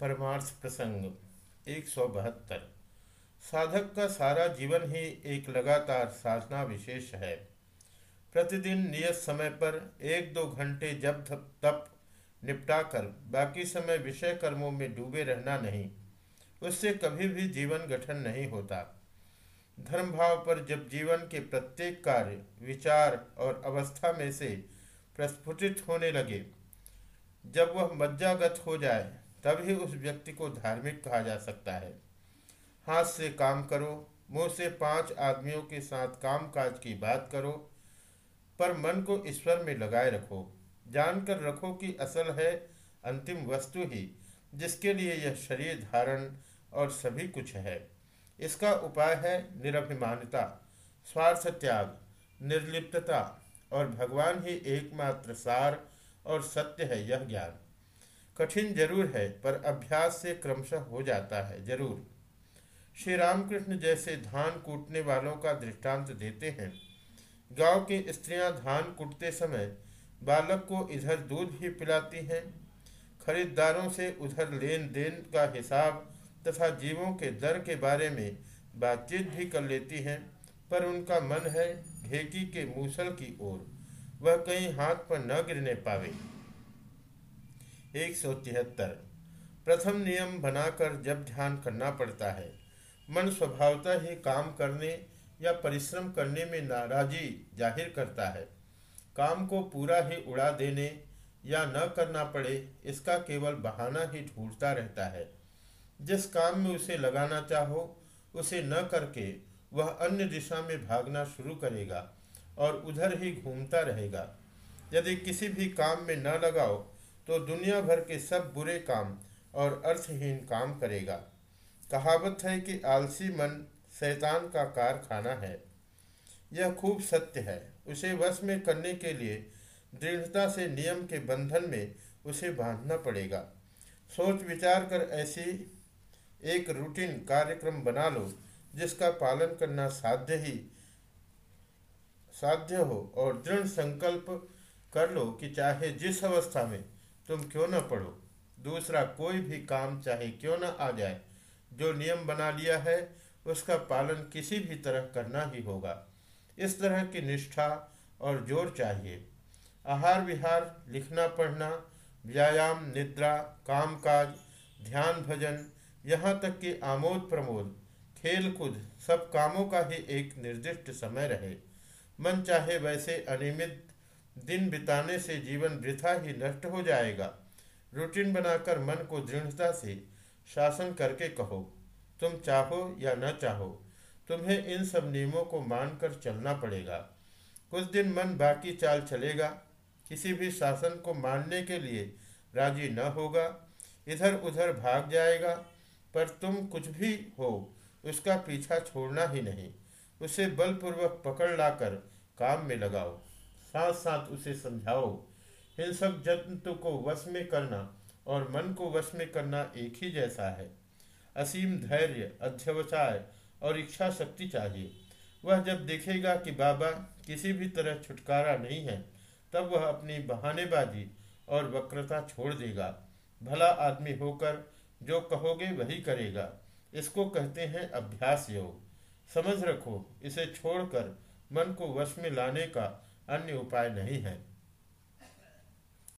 परमार्थ प्रसंग, एक सौ बहत्तर। साधक का सारा जीवन ही एक लगातार साधना विशेष है। प्रतिदिन नियत समय पर एक दो घंटे जब तप निपटाकर बाकी समय विषय कर्मों में डूबे रहना नहीं, उससे कभी भी जीवन गठन नहीं होता। धर्म भाव पर जब जीवन के प्रत्येक कार्य, विचार और अवस्था में से प्रस्फुटित होने लगे, जब वह मज्जागत हो जाए तभी उस व्यक्ति को धार्मिक कहा जा सकता है। हाथ से काम करो, मुँह से पाँच आदमियों के साथ काम काज की बात करो, पर मन को ईश्वर में लगाए रखो। जानकर रखो कि असल है अंतिम वस्तु ही, जिसके लिए यह शरीर धारण और सभी कुछ है। इसका उपाय है निरभिमानता स्वार्थ त्याग निर्लिप्तता, और भगवान ही एकमात्र सार और सत्य है यह ज्ञान। कठिन ज़रूर है, पर अभ्यास से क्रमशः हो जाता है, ज़रूर। श्री रामकृष्ण जैसे धान कूटने वालों का दृष्टांत देते हैं। गाँव की स्त्रियाँ धान कूटते समय बालक को इधर दूध भी पिलाती हैं। खरीदारों से उधर लेन देन का हिसाब तथा जीवों के दर के बारे में बातचीत भी कर लेती हैं, पर उनका मन है ढेकी के मूसल की ओर। वह कहीं हाथ पर न गिरने पावे। एक सौ तिहत्तर। प्रथम नियम बनाकर जब ध्यान करना पड़ता है, मन स्वभावतः ही काम करने या परिश्रम करने में नाराजी ज़ाहिर करता है। काम को पूरा ही उड़ा देने या न करना पड़े, इसका केवल बहाना ही ढूंढता रहता है। जिस काम में उसे लगाना चाहो, उसे न करके वह अन्य दिशा में भागना शुरू करेगा और उधर ही घूमता रहेगा। यदि किसी भी काम में न लगाओ तो दुनिया भर के सब बुरे काम और अर्थहीन काम करेगा। कहावत है कि आलसी मन शैतान का कारखाना है। यह खूब सत्य है। उसे वश में करने के लिए दृढ़ता से नियम के बंधन में उसे बांधना पड़ेगा। सोच विचार कर ऐसी एक रूटीन कार्यक्रम बना लो, जिसका पालन करना साध्य ही साध्य हो और दृढ़ संकल्प कर लो कि चाहे जिस अवस्था में तुम क्यों न पढ़ो? दूसरा कोई भी काम चाहे क्यों न आ जाए। जो नियम बना लिया है, उसका पालन किसी भी तरह करना ही होगा। इस तरह की निष्ठा और ज़ोर चाहिए। आहार विहार, लिखना पढ़ना, व्यायाम, निद्रा, कामकाज, ध्यान भजन, यहाँ तक कि आमोद प्रमोद, खेल कूद, सब कामों का ही एक निर्दिष्ट समय रहे। मन चाहे वैसे अनियमित दिन बिताने से जीवन वृथा ही नष्ट हो जाएगा। रूटीन बनाकर मन को दृढ़ता से शासन करके कहो, तुम चाहो या न चाहो, तुम्हें इन सब नियमों को मानकर चलना पड़ेगा। कुछ दिन मन बाकी चाल चलेगा, किसी भी शासन को मानने के लिए राज़ी न होगा इधर उधर भाग जाएगा, पर तुम कुछ भी हो, उसका पीछा छोड़ना ही नहीं, उसे बलपूर्वक पकड़ लाकर काम में लगाओ। साथ साथ उसे समझाओ। हिंसक जंतु को वश में करना और मन को वश में करना एक ही जैसा है। असीम धैर्य, अध्यवसाय और इच्छा शक्ति चाहिए। वह जब देखेगा कि बाबा किसी भी तरह छुटकारा नहीं है, तब वह अपनी बहानेबाजी और वक्रता छोड़ देगा। भला आदमी होकर जो कहोगे वही करेगा। इसको कहते हैं अभ्यास योग। समझ रखो, इसे छोड़कर मन को वश में लाने का अन्य उपाय नहीं है।